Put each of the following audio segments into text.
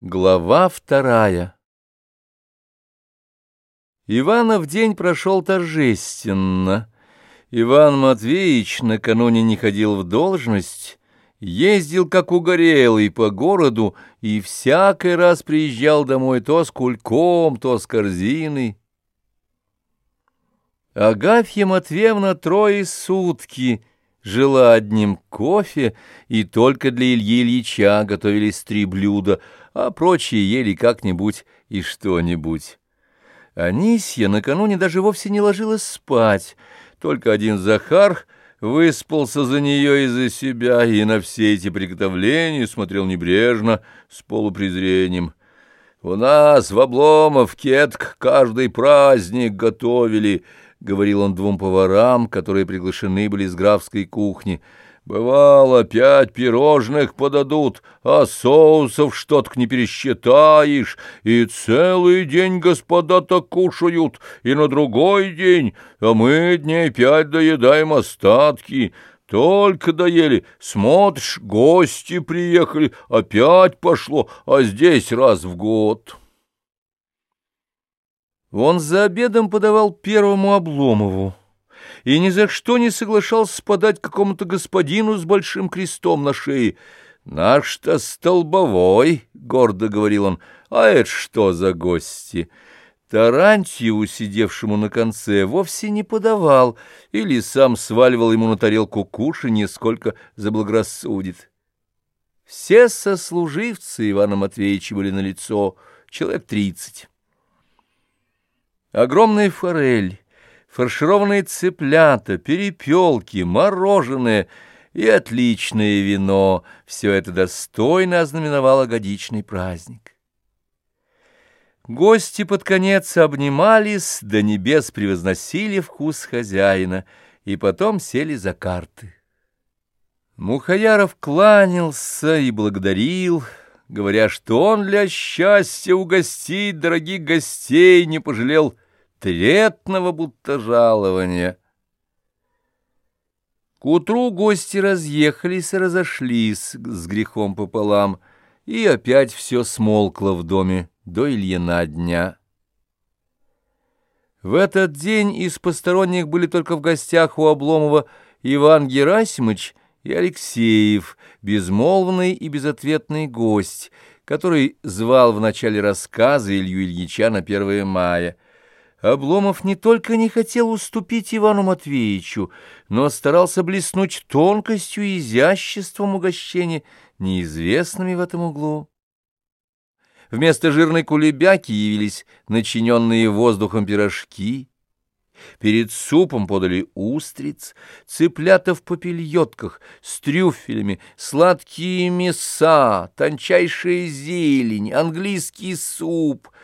Глава вторая Иванов день прошел торжественно. Иван Матвеевич накануне не ходил в должность, ездил как угорелый по городу и всякий раз приезжал домой то с кульком, то с корзиной. Агафья Матвеевна трое сутки жила одним кофе, и только для Ильи Ильича готовились три блюда, а прочие ели как-нибудь и что-нибудь. Анисья накануне даже вовсе не ложилась спать, только один Захар выспался за нее и за себя, и на все эти приготовления смотрел небрежно, с полупрезрением. «У нас в Обломовке каждый праздник готовили», — говорил он двум поварам, которые приглашены были с графской кухни. «Бывало, пять пирожных подадут, а соусов что-то не пересчитаешь, и целый день господа так кушают, и на другой день, а мы дней пять доедаем остатки». Только доели, смотришь, гости приехали, опять пошло, а здесь раз в год». Он за обедом подавал первому Обломову и ни за что не соглашался подать какому-то господину с большим крестом на шее. «Наш-то столбовой», — гордо говорил он, — «а это что за гости?» Тарантию, сидевшему на конце, вовсе не подавал или сам сваливал ему на тарелку кушанье, сколько заблагорассудит. Все сослуживцы Ивана Матвеевича были на лицо, человек тридцать. Огромная форель, фаршированные цыплята, перепелки, мороженое и отличное вино — все это достойно ознаменовало годичный праздник. Гости под конец обнимались, до небес превозносили вкус хозяина и потом сели за карты. Мухаяров кланялся и благодарил, говоря, что он для счастья угостить дорогих гостей не пожалел третного будто жалования. К утру гости разъехались и разошлись с грехом пополам, и опять все смолкло в доме до Ильина дня. В этот день из посторонних были только в гостях у Обломова Иван Герасимович и Алексеев, безмолвный и безответный гость, который звал в начале рассказа Илью Ильича на 1 мая — Обломов не только не хотел уступить Ивану Матвеевичу, но старался блеснуть тонкостью и изяществом угощения, неизвестными в этом углу. Вместо жирной кулебяки явились начиненные воздухом пирожки, Перед супом подали устриц, цыплята в попельотках, с трюфелями, сладкие мяса, тончайшая зелень, английский суп —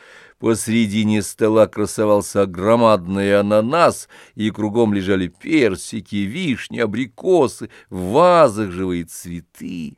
Посредине стола красовался громадный ананас, и кругом лежали персики, вишни, абрикосы, в вазах живые цветы.